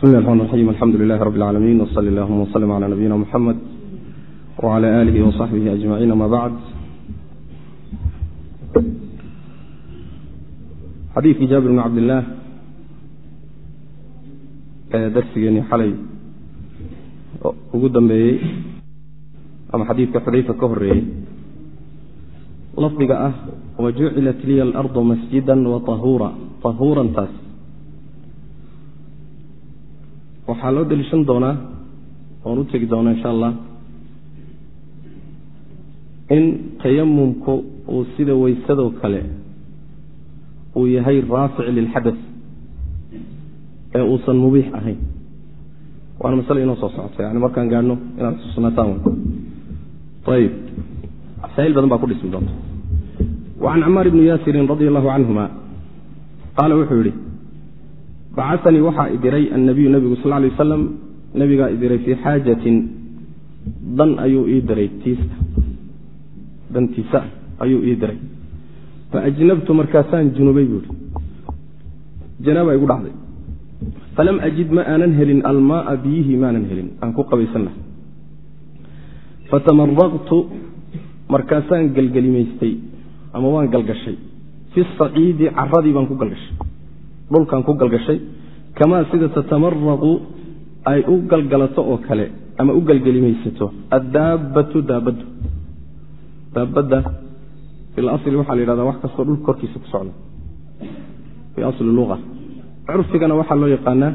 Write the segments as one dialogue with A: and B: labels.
A: bismi llahi raxmaan raxiim alxamdu lilahi rabbi alcaalamiin wsali allahuma wslm cala nabiyina muxamed wcala aalihi wasaxbihi ajmaciin ama bacd xadiidkii jaabir bn cabdillaah ee darsigeenii xalay ugu dambeeyey ama xadiidka xudayfa ka horeeyey lafdiga ah wajucilat liya alardu masjida waahura tahuurantaas waxaa loo deliishan doonaa oon u tegi doonaa insha allah in tayamumku uu sida weysadoo kale uu yahay raafic lilxadas ee uusan mubiix ahayn. Waana masale inoo soo socota yani markaan gaadhno inaad xusuusnataan ayib masaa'il badan baa ku dhismi doonta. Wacan camaar ibni yaasirin radi allahu canhuma qaala wuxuu yihi bacasanii waxaa idiray annabiyu nebigu sal lay wasalam nebigaa idiray fii xaajatin. Dan ayuu ii diray tiisa. Dantiisa ayuu ii diray. Faajnabtu markaasaan junubay buuhi janaaba igu dhacday. Falam ajid ma aanan helin almaaa biyihii maanan helin. Aan ku qabaysan lahay fatamaraqtu markaasaan gelgelimaystay ama waan galgashay. Fi saciidi caradii baan ku galgashay dhulkaan ku galgashay kamaa sida tatamaraqu ay u galgalato oo kale ama u gelgelimaysato addaabbatu daabaddu daabadda fi lasli waxaa la yidhahdaa wax kastoo dhulka korkiisa ku socda. Fii asli luqa curfigana waxaa loo yaqaanaa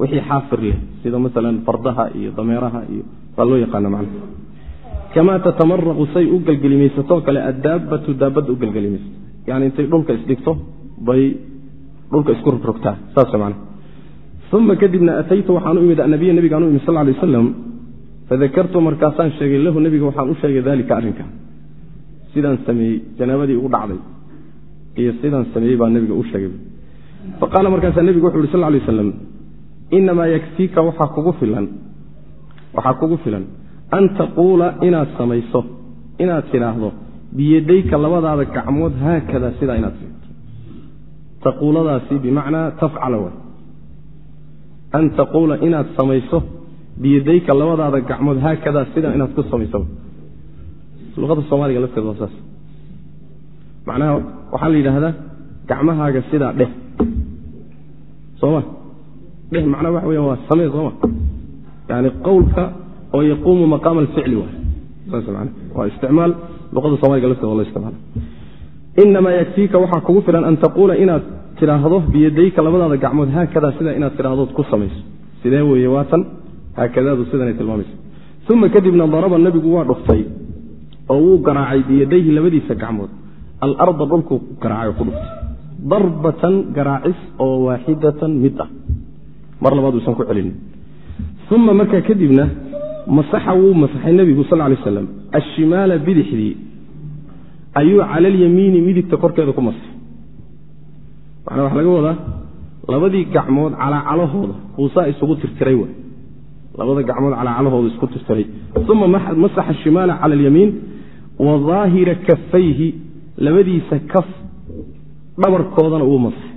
A: wixii xaafir leh sida masalan fardaha iyo dameeraha iyo baa loo yaqaana macna. Kamaa tatamaraqu say u gelgelimaysatoo kale addaabbatu daabadda u gelgelimaysato yani intay dhulka isdhigto bay dhulka isku rogrogtaa uma kadibna ataytu waxaan u imid anabiya nebigaan u imid sal lay waslam fadakartu markaasaan sheegay lahu nebiga waxaan u sheegay dalika arrinka sidaan sameeyey janaabadii ugu dhacday iyo sidaan sameeyey baa nebiga u sheegay. Faqaala markaasaa nebigu wuxu uhi sal lay waslam inamaa yakfiika waxaa kugu filan waxaa kugu filan an taquula inaad samayso inaad tidhaahdo biyadayka labadaada gacmood haakada sidaa inaad taquuladaasi bimacnaa tafcala way. An taquula inaad samayso biyadayka labadaada gacmood haakadaa sidaa inaad ku samayso. Luqada soomaaliga lafteeda waa saas. Macnaha waxaa la yidhaahdaa gacmahaaga sidaa dheh. Sooma dheh macnaha waxa weya waa samee sooma yani qowlka oo yaquumu maqaama alficli waay saas man waa isticmaal luqada soomaliga lafteeda waa lo isticmaala inamaa yakfiika waxaa kugu filan an taquula inaad tidhaahdo biyadayka labadaada gacmood haakadaa sidaa inaad tidhaahdood ku samayso sidee weeye waatan haakadaadu sidanay tilmaamaysa uma kadibna daraba nebigu waa dhuftay oo wuu garaacay biyadayhi labadiisa gacmood alarda dhulkuu garaacay ku dhuftay darbatan garaacis oo waaxidatan mid ah mar labaad uusan ku celinin uma markaa kadibna masaxa wuu masaxay nebigu sal lay slam ashimaala bidixdii ayuu cala alyamiini midigta korkeeda ku masaxay macnaa waxaa laga wadaa labadii gacmood calaacalahooda buusaa isugu tirtiray w labada gacmood calaacalahooda isku tirtiray. Uma masaxa shimaala cala alyamiin wa daahira kafayhi labadiisa kaf dhabarkoodana uu masaxay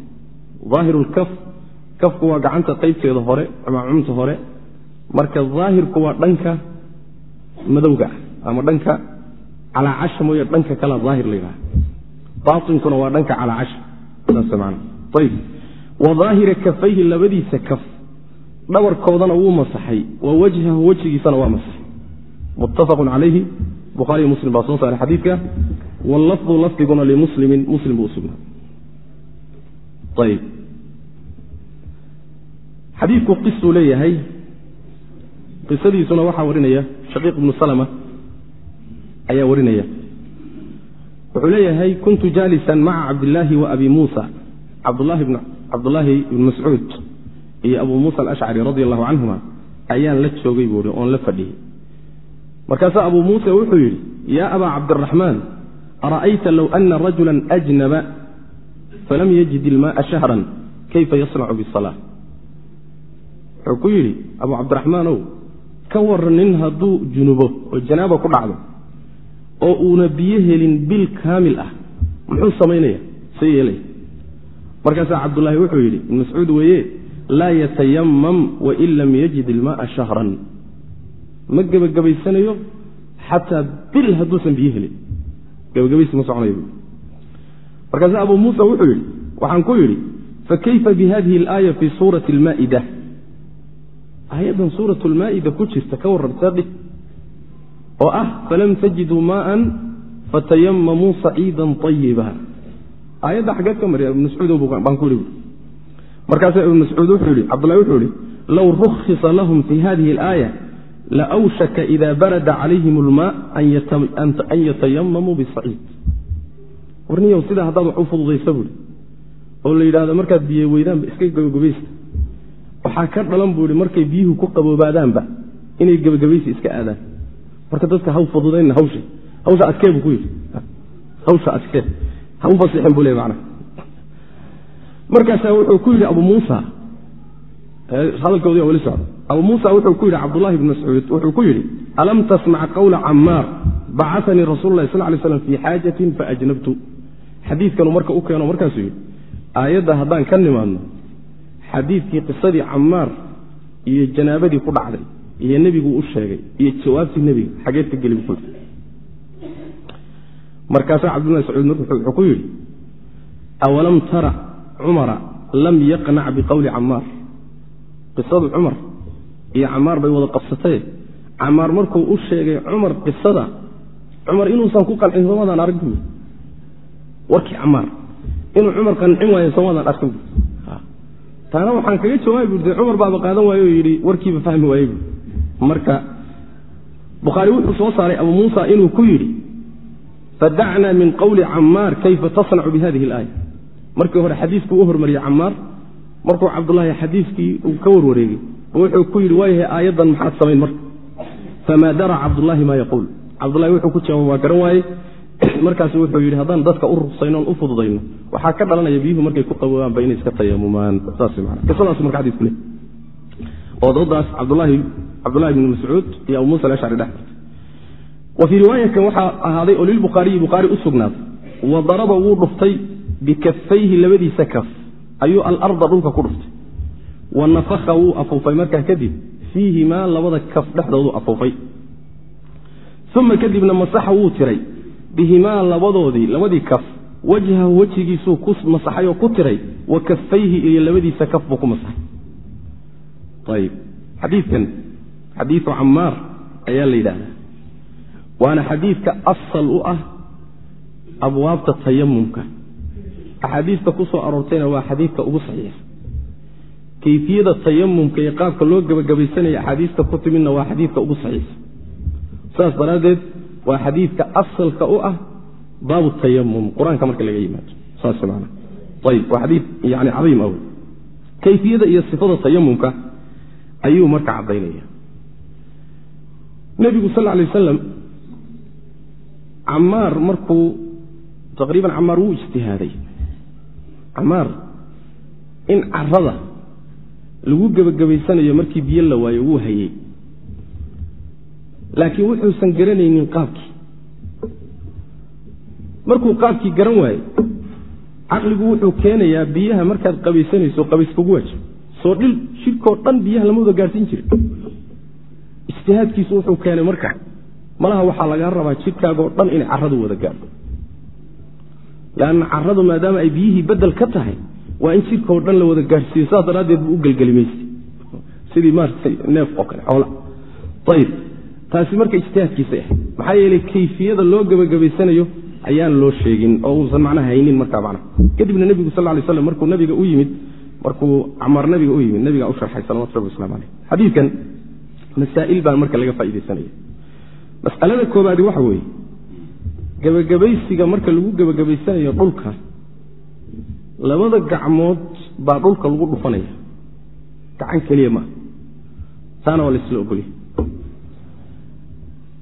A: daahiru lkaf kafku waa gacanta qaybteeda hore ama cumta hore. Marka daahirku waa dhanka madowga ah ama dhanka calaacasha mooye dhanka kala daahir la yidhaha baatinkuna waa dhanka calaacasha saas man ayb wa daahira kafayhi labadiisa kaf dhabarkoodana wuu masaxay wa wajhahu wejigiisana waa masaxay muttafaqun calayhi bukhaariy muslim baa soo saaray xadiidka wallafdu lafdiguna limuslimin muslim buu usugnaa ayb xadiidku qisuu leeyahay qisadiisuna waxaa warinaya shaqiiq ibnu salma ayaa warinaya. Wuxuu leeyahay kuntu jaalisan maca cabdillaahi wa abi muusa. Cabdulaahi ibn mascuud iyo abu muusa alashcari radi allahu canhuma ayaan la joogay buui oon la fadhiyey markaasaa abu muusa wuxuu yidhi yaa abaa cabdiraxmaan ara'ayta low ana rajula ajnaba falam yajid ilmaaa shahran kayfa yasnacu bisala wuxuu ku yidhi abu cabdiraxmaanow ka waran nin hadduu junubo oo janaaba ku dhacdo oo uuna biyo helin bil kaamil ah. Muxuu samaynaya see yeelaya markaasaa cabdulaahi wuxuu yidhi ibn mascuud weeye laa yatayamam wain lam yajid ilmaaa shahran. Ma gebagabaysanayo xataa bil hadduusan biyo helin. Gebagabaysi ma soconayo. Markaase abu muusa wuxuu yidhi waxaan ku yidhi fakayfa bihadihi alaaya fi suurati almaa'ida? Aayaddan suurat lmaa'ida ku jirta ka warramtaa dhig oo ah falam tajiduu maaan fatayamamuu saciidan ayiba aayadda xaggeed ka mariya ibnu mascuud baan ku ihi markaasa ibnu mascuud wuxuu yihi cabdullahi wuxuu yihi low rukhisa lahum fi hadihi alaaya lawshaka ida barada calayhim lmaa an yatayamamuu bisaciid warniyow sidaa haddaad wax u fududaysa buui oo la yidhahdo markaad biyo weydaanba iska gebagabaysta waxaa ka dhalan buu ihi markay biyuhu ku qaboobaadaanba inay gebagabaysi iska aadaan marka dadka haw fududaynna hawsha hawsha adkee buu ku yidhi. Hawsha adkee. Ha u fasixin buu le mana markaasaa wuxuu ku yidhi abu muusa hadalkoodii weli socda. Abu muusa wuxuu ku yidhi cabdullahi bn mascuud wuxuu ku yidhi alam tasmac qawla camaar bacanii rasuulu sal lay slam fii xaajatin faajnabtu xadiidkanu marka u keeno markaasuu yidhi aayadda haddaan ka nimaadno xadiidkii qisadii camaar iyo janaabadii ku dhacday iyo nebigu u sheegay iyo jawaabtii nebiga xageed ka geli markaasaa cabdullahi sacuud wuxuu ku yidhi awalam tara cumara lam yaqnac biqowli camaar? Qisadu cumar iyo camaar bay wada qabsatee camaar markuu u sheegay cumar qisada cumar inuusan ku qancin somadaan arag bu warkii camaar inuu cumar qancin waayo somadaan arkin bu taana waxaan kaga jawaabi burde cumar baaba qaadan waaye oo yidhi warkiiba fahmi waaye bu marka bukhaari wuxuu soo saaray abu muusa inuu ku yidhi fadacnaa min qowli camaar kayfa tasnacu bihadihi alaaya. Markii hore xadiiskuu u hormariyey camaar markuu cabdulaahi xadiiskii uu ka warwareegay wuxuu ku yidhi waayahay aayaddan maxaad samayn marka. Famaa dara cabdullaahi maa yaquul. Cabdulahi wuxuu ku jawaab waa garan waaye. Markaasu wuxuu yidhi haddaan dadka u ruqsayno on u fududayno waxaa ka dhalanaya biyuhu markay ku qaboobaanba inay iska tayamumaan saasqisadaas marka xadiisku le oo doodaas cabdulahi bni mascuud iyo abu muusa alashcari dhex. Wa fii riwaayatin waxaa ahaaday oo lilbukhaariyi bukhaari u sugnaaday wa daraba wuu dhuftay bikafayhi labadiisa kaf ayuu alarda dhulka ku dhuftay. Wa nafaka wuu afuufay. Markaa kadib fiihimaa labada kaf dhexdoodu afuufay. Uma kadibna masaxa wuu tiray bihimaa labadoodii labadii kaf wajhahu wejigiisuu ku masaxay oo ku tiray wa kafayhi iyo labadiisa kaf buu ku masaxay xadiidu camaar ayaa la yidhaahdaa. Waana xadiidka asal u ah abwaabta tayamumka axaadiista ku soo aroortayna waa xadiidka ugu saxiixa. Kayfiyada tayamumka iyo qaabka loo gebagabaysanaya axaadiista ku timidna waa xadiidka ugu saxiixa. Saas daraaddeed waa xadiidka asalka u ah baabu tayamum qur'aanka marka laga yimaado saas man ayib waa xadiid yani cadiim aw kayfiyada iyo sifada tayamumka ayuu marka caddaynaya nebigu sal lay wasalam camaar markuu taqriiban camaar wuu ijtihaaday. Camaar in carada lagu gebagabaysanayo markii biyo la waayo wuu hayey laakiin wuxuusan garanaynin qaabkii. Markuu qaabkii garan waaye caqligu wuxuu keenayaa biyaha markaad qabaysanayso qabays kugu waajib. Soo dhil shirkoo dhan biyaha lama wada gaadhsiin jirin ijtihaadkiisu wuxuu keenay marka malaha waxaa lagaa rabaa jidhkaagoo dhan inay caradu wada gaadho leanna caradu maadaama ay biyihii bedel ka tahay waa in jidhkao dhan la wada gaadhsiiyo saas daraaddeed buu u gelgelimaystay. Sidii maaragtay neef oo kale xoola ayib taasi marka ijtihaadkiisay ahayd maxaa yeelay kayfiyada loo gebagabaysanayo ayaan loo sheegin oo uusan macnaha haynin markaa macnaha. Kadibna nebigu sal lay slam markuu nabiga u yimid markuu camaar nabiga u yimid nabigaa u sharxay salawatu rabbi waslamu aleyh xadiidkan masaa'il baan marka laga faaidaysanaya mas'alada koobaadi waxa weeye gebagabaysiga marka lagu gebagabaysanayo dhulka labada gacmood baa dhulka lagu dhufanaya. Gacan keliya maaha taana waa laisla ogolya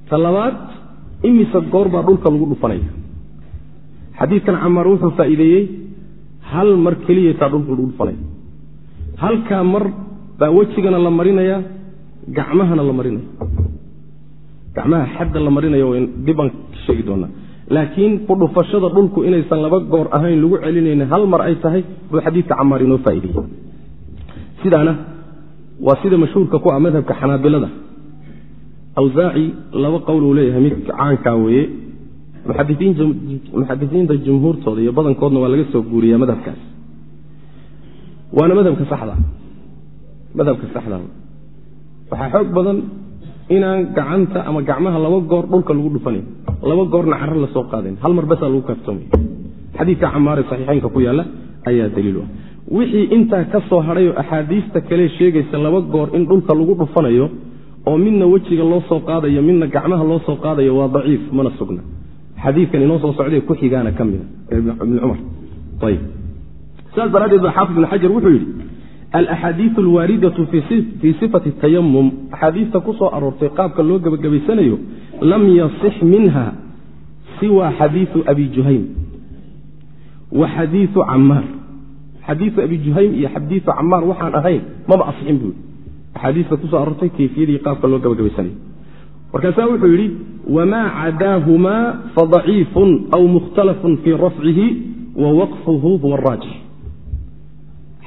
A: ta labaad imise goor baa dhulka lagu dhufanaya. Xadiidkan camaar wuxuu faa'iideeyey hal mar keliya taa dhulka lagu dhufanaya. Halkaa mar baa wejigana la marinaya gacmahana la marinaya gacmaha xadda la marinayo dibaan sheegi doonaa. Laakiin ku dhufashada dhulku inaysan laba goor ahayn lagu celinayna hal mar ay tahay buu xadiidka camaar inoo faa'ideeyey sidaana waa sida mashhuurka ku ah madhabka xanaabilada. Awsaaci laba qowl uu leeyahay mid caankaa weeye. Muxadisiinta jumhuurtooda iyo badankoodna waa laga soo guuriyaa madhabkaas. Waana madhabka saxda. Madhabka saxda waxaa xoog badan inaan gacanta ama gacmaha laba goor dhulka lagu dhufanayn laba goorna caro la soo qaadayn hal mar basaa lagu kaaftoomay xadiidka camaare saxiixeynka ku yaalla ayaa daliil ah. Wixii intaa ka soo hadhay oo axaadiista kale sheegaysa laba goor in dhulka lagu dhufanayo oo midna wejiga loo soo qaadayo midna gacmaha loo soo qaadayo waa daciif mana sugna. Xadiidkan inoo soo socday ku xigaana ka mida ibni cumar ayb sidaas daraaddeed ba xaafid ibn xajar wuxuu yidhi alaxaadiiu alwaaridatu fii sifati tayamum axaadiista ku soo aroortay qaabka loo gebagabaysanayo lam yasix minha siwa xadiiu abi juhaym wa xadiiu camaar xadiiu abi juhaym iyo xadiiu camaar waxaan ahayn maba asixin buu axaadiista ku soo aroortay kayfiyadii qaabka loo gebagabaysanayo markaasaa wuxuu yidhi wamaa cadaahumaa fadaciifun aw mukhtalafun fii rafcihi wa waqfuhu huwa araajix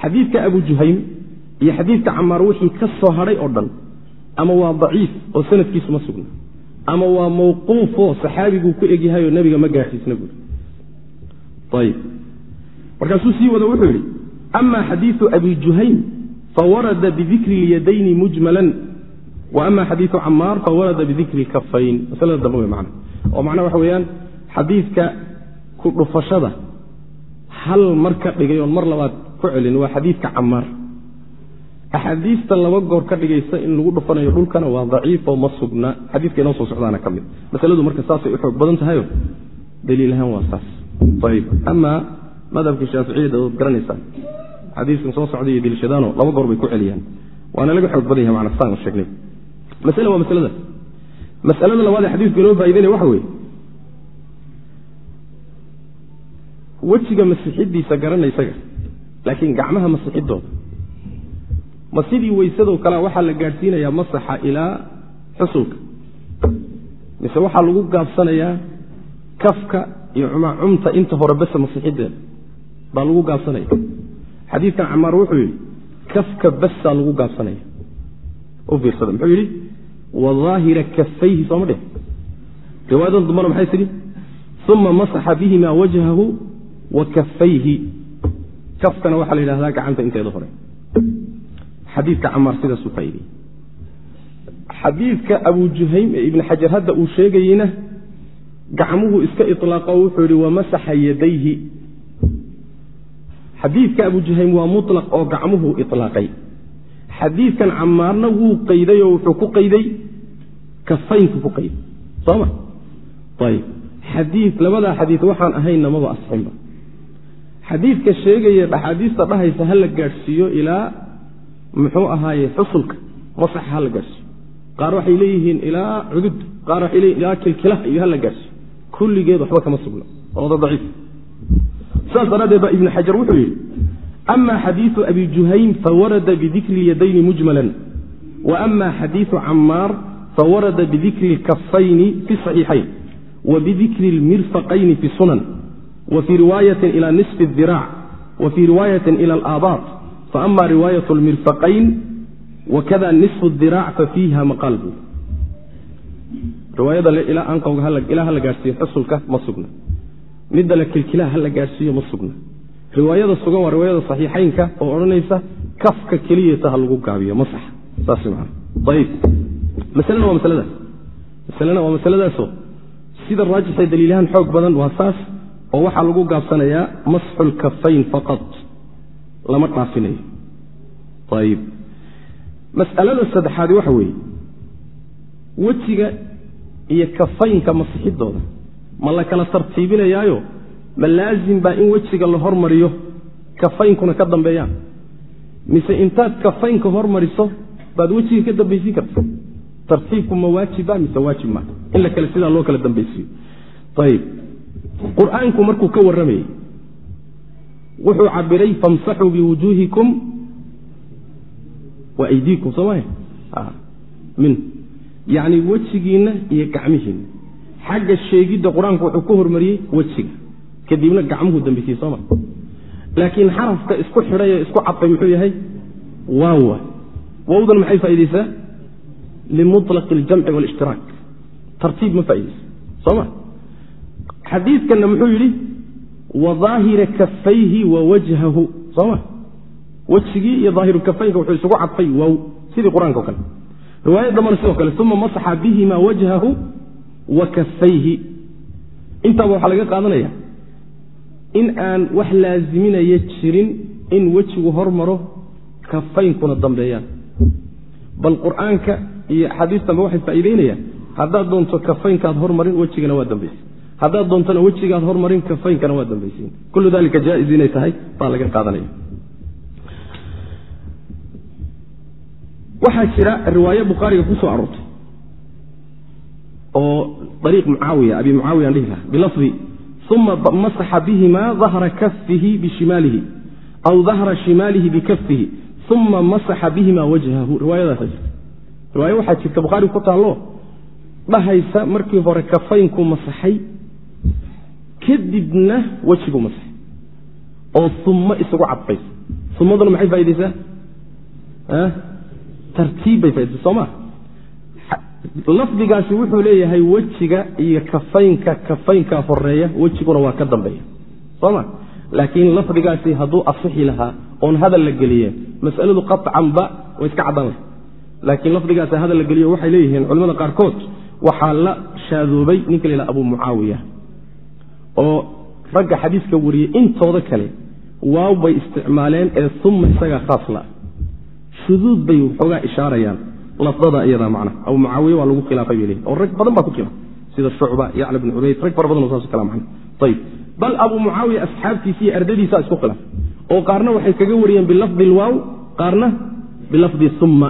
A: xadiidka abu juhaym iyo xadiidka camaar wixii ka soo hadhay oo dhan. Ama waa daciif oo sanadkiisu ma sugna. Ama waa mawquufoo saxaabiguu ku egyahayoo nebiga ma gaarsiisna buuri ayib. Markaasuu sii wada wuxuu yidhi ama xadiiu abi juhaym fawarada bidikri اlyadayni mujmalan. Wa ama xadiiu camaar fawarada bidikri kafayn masalada dambe wey man oo macnaha waxa weeyaan xadiidka ku dhufashada hal mar ka dhigay oon mar labaad ku celin waa xadiidka camaar axaadiista laba goor ka dhigaysa in lagu dhufanayo dhulkana waa daciifoo ma sugna. Xadiidka inoo soo socdaana ka mid. Masaladu marka saasay u xoog badan tahayo daliil ahaan waa saas. Ayb amaa madhabka shaaficiyada ood garanaysaan xadiiskan soo socday iyo daliishadaano laba goor bay ku celiyaan. Waana laga xoog badan yahay macna saan sheegnay. Masale waa masaladaas masalada labaad ee xadiidku inoo faa'idaynaya waxa weeye wejiga masixidiisa garana isaga laakiin gacmaha masixidooda ma sidii weysadoo kalea waxaa la gaadhsiinayaa masaxa ilaa xusulka. Mise waxaa lagu gaabsanayaa kafka iyo cumacumta inta hore bese masixideeda baa lagu gaabsanaya. Xadiidkan camaar wuxuu yidhi kafka basaa lagu gaabsanaya. U fiirsada muxuu yidhi wa kafayhi sooma dheh riwaayadan dambana maxay tidhi? Uma masaxa bihima wajhahu wa kafayhi kafkana waxaa la yidhahdaa gacanta inteeda hore xadiidka camaar sidaasuu faaideyey xadiidka abu juhaym ee ibni xajar hadda uu sheegayeyna gacmuhu iska ilaaqo wuxuu yihi wamasaxa yadayhi. Xadiidka abu juhaym waa mulaq oo gacmuhu ilaaqay xadiidkan camaarna wuu qayday oo wuxuu ku qayday kafaynku ku qayday. Soma ayb xadii labadaa xadiid waxaan ahaynna maba asxinba xadiidka sheegaya axaadiista dhahaysa ha gaadhsiiyo ilaa muxuu ahaaye xusulka masaxa ha la gaadhsiiyo. Qaar waxay leeyihiin ilaa cudud qaar waxay leeyihiin ilaa kilkilaha iyo ha gaadhsiiyo. Kulligeed waxba kama ooda daciif. Saas daraaddeed baa ibnu xajar wuxuu yidhi ama xadiiu abi juhaym fawarada bidikri lyadayni mujmalan wa ama xadiiu camaar fawarada bidikri lkafayni fi saxiixayn wa bidikri lmirfaqayni fi sunan wa fii riwaayatin ila nisfi اdiraac wa fii riwaayatin ila alaabaat faama riwaayat lmirfaqayn wakada nisfu اdiraac fafiiha maqaal buu riwaayada ilaa anqowga ilaa hala gaadhsiiyo xusulka ma sugna. Midda la kilkilaha hala gaadhsiiyo ma sugna. Riwaayada sugan waa riwaayada saxiixaynka oo odhanaysa kafka keliyata ha lagu gaabiyo masax saas man ayib masalena waa masaladaas. Masalena waa masaladaasoo sida raajixee daliilahaan xoog badan waa saas oo waxaa lagu gaabsanayaa masxu lkafayn faqad lama dhaafinayo. Ayib mas'alada saddexaadi waxa weeye wejiga iyo kafaynka masixidooda ma la kala tartiibinayaayo? Ma laazim baa in wejiga la hormariyo kafaynkuna ka dambeeyaan? Mise intaad kafaynka hormariso baad wejiga ka dambaysiin karta tartiibku ma waajiba mise waajib maa in la kale sidaa loo kala dambaysiiyo. Ayib qur-aanku markuu ka warramayey wuxuu cabiray famsaxuu biwujuuhikum wa aydiikum soo maya min yacni wejigiinna iyo gacmihiinna xagga sheegidda qur-aanku wuxuu ka hormariyey wejiga kadibna gacmuhu dambisiye sooma laakiin xarafka isku xidhay ee isku cadfay muxuu yahay waaw waay wawdan maxay faaideysaa limuطlaqi اljamci wاlاshtiraak tartiib ma faaideysa soo ma xadiidkanna muxuu yidhi wadaahira kafayhi wa wajhahu. Soo ma? Wejigii iyo daahiru kafaynka wuxuu isugu cadfay waaw sidii qur'aanka o kale. Riwaayad dambana sidoo kale uma masaxa bihima wajhahu wa kafayhi intaaba waxaa laga qaadanaya in aan wax laaziminaya jirin in wejigu hormaro kafaynkuna dambeeyaan. Bal qur'aanka iyo axaadiistanba waxay faa'iideynayaan haddaad doonto kafaynkaad hormarin wejigana waa dambaysa haddaad doontona wejigaad hormarin kafaynkana waa dambaysiin. Kullu dalika jaa-is inay tahay baa laga qaadanaya. Waxaa jira riwaaye bukhaariga ku aroortay oo ariiq mucaawiya abi mucaawiya dhihi laha bilafdi uma masaxa bihima dahra kafihi bishimaalihi aw dahra shimaalihi bikafihi uma masaxa bihima wajhahu. Riwaayadaasa jirta riwaaye waxaa jirta bukhaariga ku taallo dhahaysa markii hore kafaynku masaxay kadibna wejigu masaxay oo uma isugu cadfaysa umaduna maxay faa'ideysaa tartiib bay faideysa soo ma? Lafdigaasi wuxuu leeyahay wejiga iyo kafaynka kafaynkaa horreeya wejiguna waa ka dambeeya. Soo ma? Laakiin lafdigaasi hadduu asixi lahaa oon hadal la geliye masaladu qaطcanba way iska caddan lahay laakiin lafdigaasi hadal la geliyo waxay leeyihiin culimada qaarkood waxaa la shaadoobay ninka la yidhaha abu mucaawiya oo ragga xadiiska wariyey intooda kale waaw bay isticmaaleen ee uma isagaa khaas la shuduud bay waxoogaa ishaarayaan lafdada iyadaa macna. Abu mucaawiya waa lagu khilaafay bay leeyihiin oo rag badan baa ku khilaafay sida shucba yacla bn cubayd rag fara badan oo saas kala macna. Ayib bal abu mucaawiya asxaabtiisa iyo ardadiisaa isku khilaafay oo qaarna waxay kaga wariyeen bilafdi lwaaw qaarna bilafdi summa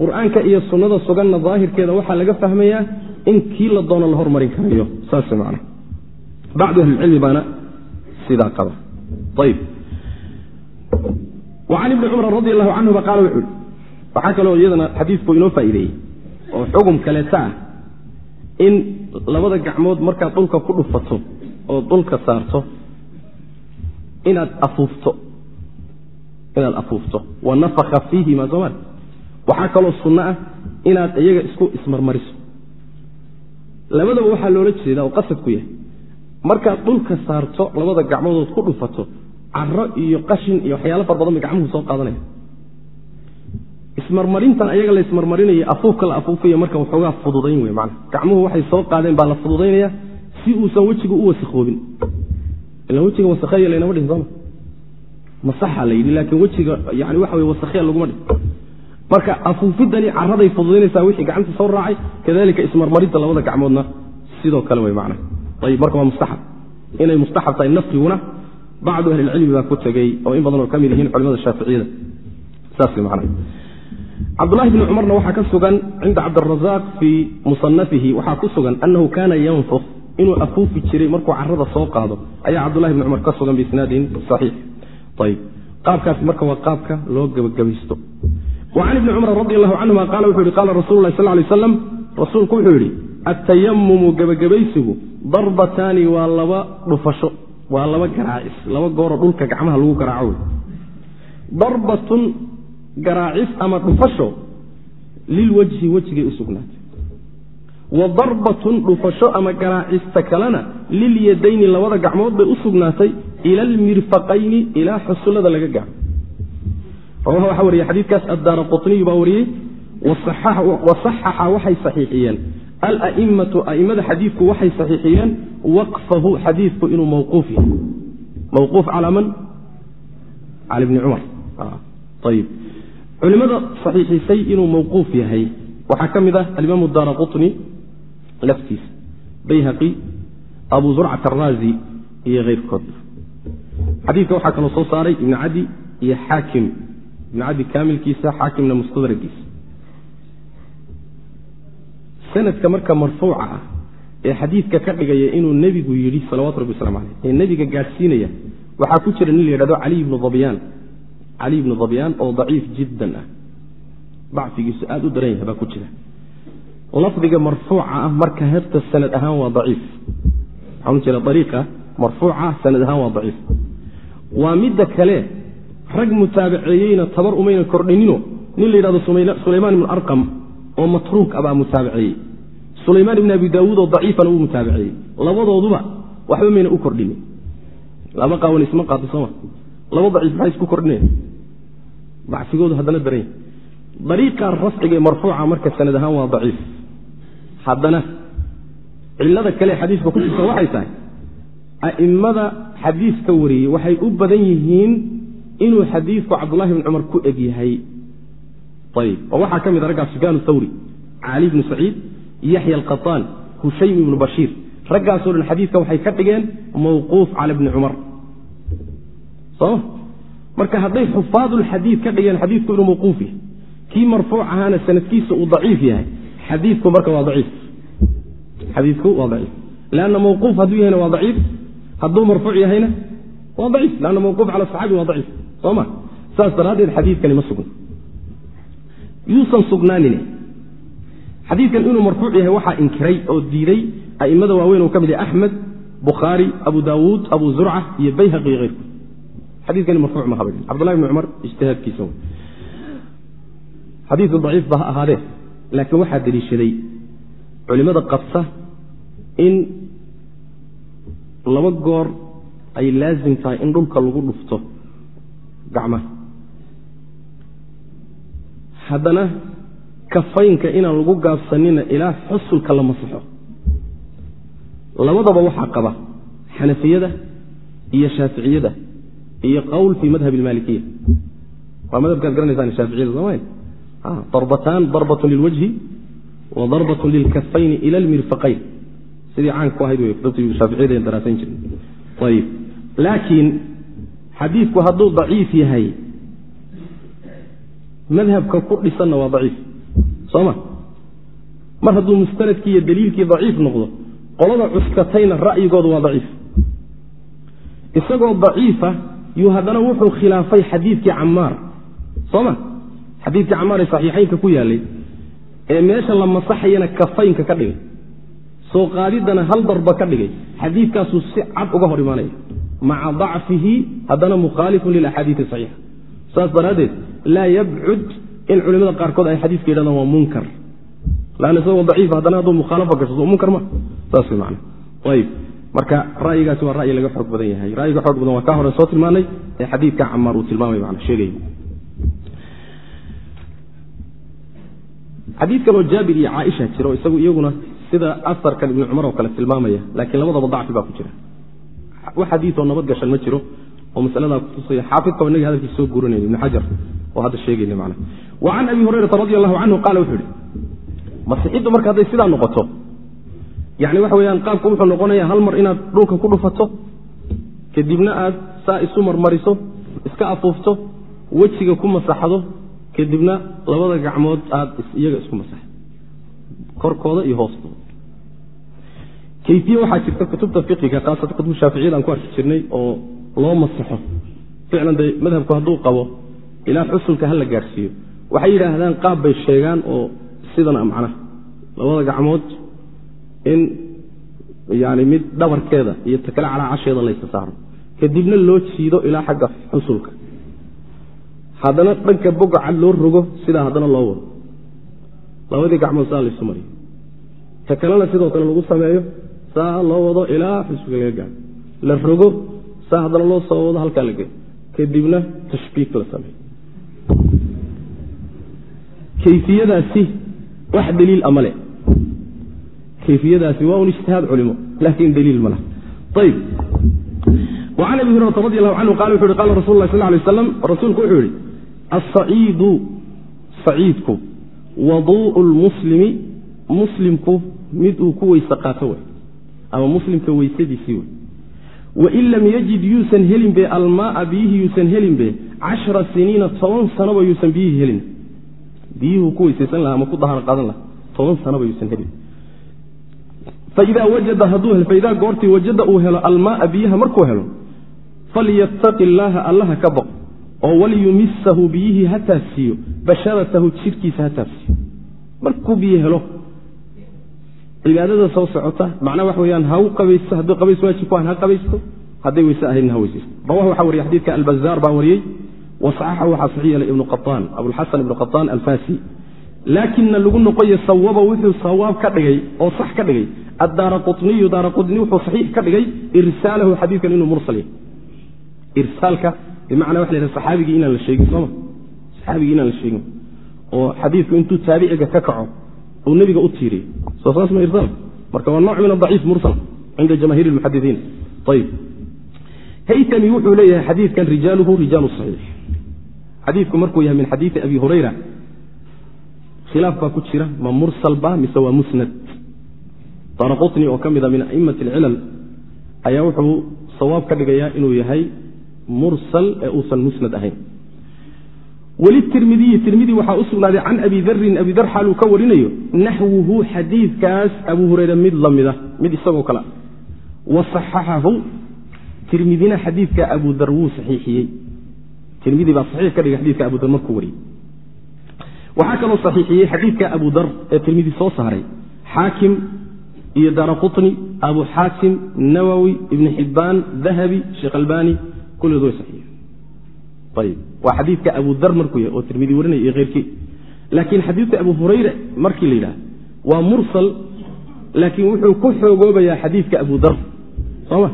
A: qur'aanka iyo sunnada suganna daahirkeeda waxaa laga fahmayaa in kii la doono la hormarin karayo saas man bacdu ahlilcilmi baana sidaa qaba ayb an ibni cumar radi allahu canhuma qaala wuxuu ihi waxaa kaloo iyadana xadiisku inoo faa'iideeyey oo xugum kaleeta ah in labada gacmood markaad dhulka ku dhufato oo dhulka saarto inaad afuufto inaad afuufto wa nafaka fiihima sooma waxaa kaloo sunno ah inaad iyaga isku ismarmariso labadaba waxaa loola jeedaa oo qasad ku yahay markaad dhulka saarto labada gacmoodood ku dhufato caro iyo qashin iyo waxyaalo far badan bay gacmuhu soo qaadanaya ismarmarintan ayaga la ismarmarinaya afuufka la afuufaya marka waxoogaa fududayn wey mana gacmuhu waxay soo qaadeen baa la fududaynaya si uusan wejiga u wasikoobin ila wejiga wasakheeya laynama dhihin sooma. Masaxa la yidhi laakiin wejiga yani waxa wey wasakheya laguma dhihin. Marka afuufidani caraday fududaynaysaa wixii gacanta soo raacay kadalika ismarmarinta labada gacmoodna sidoo kale wey mana ayib marka waa mustaxab. Inay mustaxab tahay nafyiguna bacdu ahlilcilmi baa ku tegey oo in badan oo ka mid yihiin culimada shaaficiyada. Saas man cabdulahi bni cumarna waxaa ka sugan cinda cabdirazaaq fii musanafihi waxaa ku sugan annahu kaana yanfuk inuu afuufi jiray markuu carada soo qaado. Ayaa cabdulahi bni cumar ka sugan biisnaadin saxiix. Ayb qaabkaasi marka waa qaabka loo gebagabaysto. Wa can ibni cumar radi allahu canhuma qaala wuxuu yihi qaala rasulu lah sal lay aslam rasuulku wuxuu yidhi attayamumu gebagabaysigu darbataani waa laba dhufasho waa laba garaacis laba gooro dhulka gacmaha lagu garaaco wey darbatun garaacis ama dhufasho lilwajhi wejigay u sugnaatay. Wa darbatun dhufasho ama garaacista kalena lilyadayni labada gacmood bay u sugnaatay ila almirfaqayni ilaa xusullada laga gaaro. Rawaha waxaa wariyey xadiidkaas addaara qutniyu baa wariyey wasaxaxa waxay saxiixiyeen ala'immatu a'immada xadiidku waxay saxiixiyeen waqfahu xadiidku inuu mawquuf yahay. Mawquuf calaa man? Cala bni cumar. Ayib culimada saxiixisay inuu mawquuf yahay. Waxaa ka mid ah alimaam daara qutni laftiisa bayhaqi abu zurcat araazi iyo keyrkood xadiidka waxaa kaloo soo saaray ibn cadi iyo xaakim. Ibn cadi kaamilkiisa xaakimna mustadragiisa sanadka marka marfuuca ah ee xadiidka ka dhigaya inuu nebigu yidhi salawatu rabbi waslamu caleyh ee nebiga gaadhsiinaya waxaa ku jira nin la yidhahdo cali ibnu dabyaan. Cali ibnu dabyaan oo daciif jiddan ah. Dacfigiisu aada u daran yahay baa ku jira. Lafdiga marfuuca ah marka hefta sanad ahaan waa daciif. Waxaan u jeeda ariiqa marfuuca sanad ahaan waa daciif. Waa midda kale rag mutaabaceeyeyna tabar umayna kordhinino nin la yidhahdo sulaymaan ibnu arqam oo matruuk abaa mutaabaceeyey sulaymaan ibn abi daawuud oo daciifana uu mutaabaceeyey labadooduba waxba mayna u kordhinin. Laba qaawan isma qaado sooma laba daciif maxay isku kordhinaya dacfigoodu haddana daran yahy dariiqa rafciga ee marfuuca marka sanad ahaan waa daciif. Haddana cilada kale xadiiska ku jirta waxay tahay a'immada xadiiska wariyey waxay u badan yihiin inuu xadiidku cabdullahi bn cumar ku eg yahay waxaa ka mid a raggaa sufyaan thawri cali bnu saciid yaxya alqataan hushaym ibnu bashiir raggaasoo dhan xadiidka waxay ka dhigeen mawquuf cala bni cumar soma marka hadday xufaadulxadiid ka dhigeen xadiidku inuu mawquuf yahay. Kii marfuuc ahaana sanadkiisa uu daciif yahay xadiidku marka waa daciif. Xadiidku waa daciif. Lanna mawquuf hadduu yahayna waa daciif. Hadduu marfuuc yahayna waa daciif. Lanna mawquuf cala saxaabi waa daciif. Soo ma? Saas daraaddeed xadiidkani ma sugna yuusan sugnaanin xadiidkan inuu marfuuc yahay waxaa inkiray oo diiday a'immada waaweyn uu ka mid yahay axmed bukhaari abu daawuud abu zurca iyo bayhaqi iyo keyrku xadiikani marfuuc ma haba cabdullahi bni cumar ijtihaadkiisa xadiiku daciif ba ha ahaadee laakiin waxaa deliishaday culimmada qabsa in laba goor ay laasim tahay in dhulka lagu dhufto gacmaha haddana kafaynka inaan lagu gaabsanina ilaa xusulka la masaxo. Labadaba waxaa qaba xanafiyada iyo shaaficiyada iyo qowl fii madhab ilmaalikiya waa madhabkaad garanaysaan shaaficiyada sooma darbataan darbat lilwajhi wa darbat lilkafayni ila lmirfaqayn sidii caan ku ahayd shaaficiyada daraasan jir ayb laakiin xadiidku hadduu daciif yahay madhabka ku dhisanna waa daciif. Soo ma mar hadduu mustanadkii iyo daliilkii daciif noqdo qolada cuskatayna ra'yigooda waa daciif. Isagoo daciifa yuu haddana wuxuu khilaafay xadiidkii camaar soo ma xadiidkii camaar ee saxiixaynka ku yaalay ee meesha la masaxayana kafaynka ka dhigay. Soo qaadiddana hal darba ka dhigay. Xadiidkaasuu si cad uga hor imaanaya. Maca dacfihi haddana mukhaalifun lilaxaadiidi saxiixa. Saas daraaddeed laa yabcud in culimada qaarkood ay xadiiska yidhahdaan waa munkar. Lanna isagoo daciif haddana hadduu mukhaalafa gasho soo munkar ma. Saas macana ayib marka ra'yigaasi waa ra'yi laga xoog badan yahay. Ra'yiga xoog badan waa kaa hore soo tilmaanay ee xadiidka camaar uu tilmaamay mana sheegay. Xadiid kaloo jaabir iyo caaisha jiro isagu iyaguna sida asarkan ibni cumar oo kale tilmaamaya laakiin labadaba dacfi baa ku jira. Wax xadiioo nabad gashan ma jiro oo masaladaa kutusaya xaafidka inagi hadalkiisa soo guuranayna ibni xajar oo hadda sheegayna mana wa can abi hurayrata radi allahu canhu qaala wuxuu ihi masixiddu marka hadday sidaa noqoto yani waxa weyaan qaabku wuxuu noqonaya hal mar inaad dhulka ku dhufato kadibna aad saa isu marmariso iska afuufto wejiga ku masaxdo kadibna labada gacmood aad iyaga isku masaxdo. Korkooda iyo hoostooda kayfiye waxaa jirta kutubta fiqiga khaasatan kutub shaaficiyada aan ku arki jirnay oo loo masaxo. Ficlan dee madhabku hadduu qabo ilaa xusulka ha la gaadhsiiyo waxay yidhaahdaan qaab bay sheegaan oo sidana macnaha. Labada gacmood in yani mid dhabarkeeda iyo takale calaacasheeda laysa saaro. Kadibna loo jiido ilaa xagga xusulka. Haddana dhanka boga cad loo rogo sidaa haddana loo wado. Labadii gacmood saa laysu mariyo. Ta kalena sidoo kale lagu sameeyo saa loo wado ilaa xusulka laga gaado la rogo saa haddana loo soo wado halkaa la geeyo kadibna tashbiik la sameeyo kayfiyadaasi wax daliil amale kayfiyadaasi waa un ijtihaad culimo laakiin daliil ma laha ayb وcan abi hurata radi alahu canhu qala wuxu uhi qala rasul lah sl lay aslam rasuulku wuxuu yihi asaciidu saciidku waduuءu lmuslimi muslimku mid uu ku weyse qaato wey ama muslimka weysadiisii wey wain lam yajid yuusan helin be almaaa biyihii yuusan helin be cashra siniina toban sanoba yuusan biyihii helin. Biyuhu ku weysaysan laha ama ku dahaar qaadan laha toban sanoba yuusan helin. Faidaa goortii wajada uu helo almaaa biyaha markuu helo falyattaqi illaaha allaha ka baq oo walyumisahu biyihii ha taabsiiyo basharatahu jidhkiisa ha taabsiiyo markuu biyo helo cibaadada soo socota macnaa waxa weyaan ha u qabaysto hadduu qabays waajib ku ha qabaysto hadday weyse ahaydna ha weysaysto rawah waxaa wariye xadiidka albazaar baa wariyey wasaxaxa waxaa saxiix yeelay ibnu qataan abulxasan ibnu qataan alfasi laakina lagu noqoye sawaba wuxuu sawaab ka dhigay oo sax ka dhigay. Addaara quniyu daara quni wuxuu saxiix ka dhigay irsaalahu xadiidkan inuu mursal yahay. Irsaalka bimacnaa waxa la yhaha saxaabigii inaan la sheegin sooma saxaabigii inaan la sheegin. Oo xadiidku intuu taabiciga ka kaco uu nebiga u tiiriyo soo saas ma irsaal marka waa nooc min adaciif mursal cinda jamaahiir lmuxadisiin ayib haytami wuxuu leeyahay xadiidkan rijaaluhu rijaalu saxiix. Xadiidku markuu yahay min xadiidi abi hurayra khilaaf baa ku jira ma mursal ba mise waa musnad? Daara oo ka mida min aimati alcilal ayaa wuxuu sawaab ka dhigayaa inuu yahay mursal ee uusan musnad ahayn wlitirmidiyi tirmidi waxaa u sugnaaday can abi darin abi dar xaaluu ka warinayo naxwuhu xadiidkaas abu hureyre mid lamida mid isagoo kale wa saxaxahu tirmidina xadiidka abu dar wuu saxiixiyey. Tirmidi baa saxiix ka dhigay xadidka abu dar markuu wariyey. Waxaa kaloo saxiixiyey xadiidka abu dar ee tirmidi soo saaray. Xaakim iyo daara qutni abu xaakim nawowi ibni xibbaan dahabi sheekh albani kulligood way ayb waa xadiidka abu dar markuu yahay oo tirmidi warinaya iyo keyrkii. Laakiin xadiidka abu hurayre markii la yidhaha waa mursal laakiin wuxuu ku xoogoobayaa xadiidka abu dar. Sooma?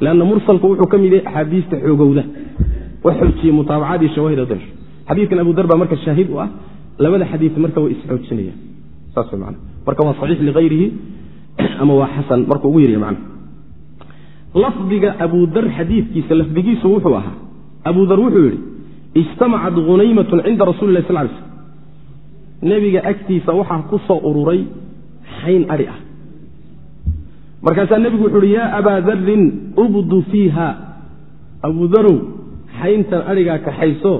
A: Lanna mursalku wuxuu ka mid yahay axaadiista xoogowda. Wax xoojiye mutaabacadii shawaahid dasho xadiidkan abu dar baa marka shaahid u ah labada xadiid marka way isxoojinayaan. Saas man marka waa saxiix liayrihi ama waa xasan. Markuu ugu yarya man lafdiga abu dar xadiidkiisa lafdigiisu wuxuu ahaa abu dar wuxuu yidhi ijtamacat hunaymatun cinda rasuli lah sl ly slm nebiga agtiisa waxaa ku soo ururay xayn adhi ah. Markaasaa nebigu wuxuu uhi yaa abaa darin ubdu fiiha. Abu darow xayntan adhigaa kaxayso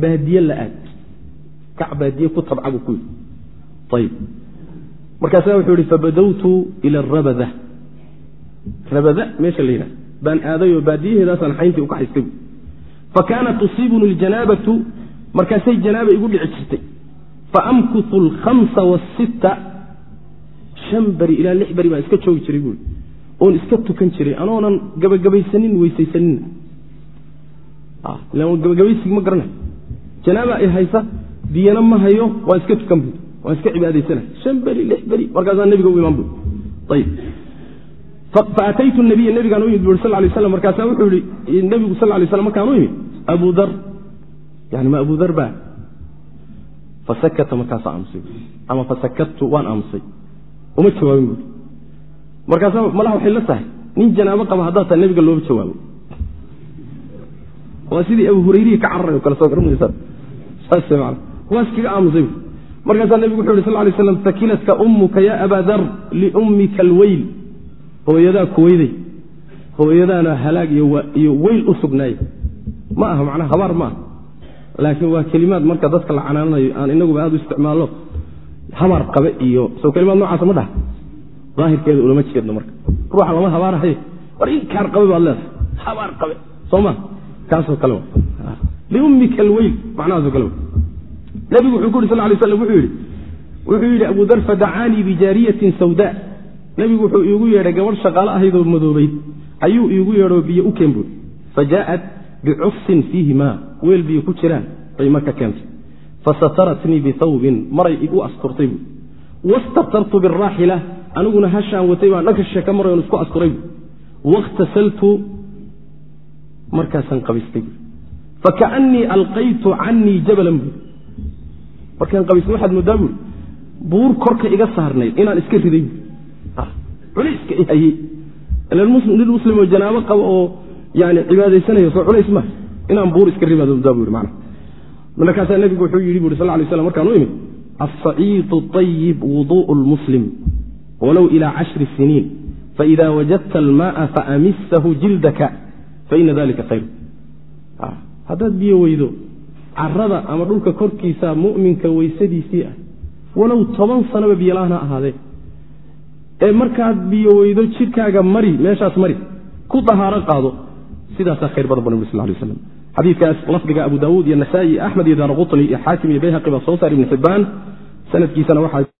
A: baadiye la aad. Kac baadiye ku tabca buu ku yidhi. Ayib markaasaa wuxuu yihi fabadowtu ila arabada rabada meesha la yidhaha baan aadayoo baadiyaheedaasaan xayntii u kaxaystay fakaanat tusiibuni ljanaabatu markaasay janaaba igu dhici jirtay faamkutu alhamsa wasitta shan beri ilaa lix beri baan iska joogi jiray buui oon iska tukan jiray anoonan gabagabaysanin weysaysanina gabagabaysigi ma garana janaaba ay haysa biyana ma hayo waan iska tukan bui waan iska cibaadaysana shan beri lix beri markaasaa nabiga u imaan bui ayib faataytu nabiya nabigaan u yimid bui sal lay slam markaasaa wuxuu yihi nebigu sal lay slam markaan u yimid abu dar. Yani ma abu dar ba fasakata markaasa aamusay. Ama fasakadtu waan aamusay. Uma jawaabin buui markaasa malaha waxay la tahay nin janaabo qaba haddaad tahay nebiga looma jawaabo waa sidii abu hurayrihi ka cararay o kale soo garmaysaa saas man waa iskaga aamusay markaasaa nebigu wuxu yhi sal lay slam takilatka ummuka ya abaa dar liummika alweyl hooyadaa kuweyday hooyadaana halaag iyo weyl u sugnaay ma aha macnaha habaar ma aha. Laakiin waa kelimaad marka dadka la canaananayo aan inaguba aad u isticmaalno habaar qabe iyo soo kelimaad noocaasa ma dhaha. Daahirkeeda ulama jeedno marka. Ruuxa lama habaarahaye war inkaar qabe baad leedahay. Habaar qabe. Soo ma? Kaasoo kale liummika alweyl macnahaaso kale nabigu wuxuu ku yuri sal lay slam wuxuu yidhi wuxuu yidhi abu dar fadacaanii bijaariyatin sawda nebigu wuxuu iigu yeedhay gabadh shaqaalo ahaydoo madoobayd ayuu iigu yeedhoo biyo u keen buuri fa jaa'at bicufsin fiihi maa weel biyo ku jiraan bay marka keentay. Fasataratnii bihawbin maray igu asturtay buui wastartartu biraaxila aniguna hashaan watay baan dhanka sheeka maray on isku asturay buui wakhtasaltu markaasaan qabaystay buui fakaannii alqaytu canii jabalan buui markaan qabaystay waxaad moodaa buui buur korka iga saarnayd inaan iska riday buui culayska i hayey nin muslim oo janaabo qaba oo yani cibaadaysanayo soo culays ma inaan buur iska ribaado moodaa bu mana markaasaa nebigu wuxuu yidhi buri sal lay slam markaan u imid alsaciidu ayib wuduءu lmuslim walow ilaa cashri siniin faida wajadta almaaa faamisahu jildaka faina dalika khayr haddaad biyo weydo carada ama dhulka korkiisa mu'minka weysadiisii ah walow toban sanaba ha ahaadee ee markaad biyo weydo mari meeshaas mari ku dahaaro qaado. Sidaasaa khayr badan bu nabig sal lay slam xadiidkaas lafdiga abu daawuud iyo nasaa-i iyo axmed iyo daara qutni iyo xaakim iyo bayhaqi baa soo saar ibni xibbaan sanadkiisana waxaa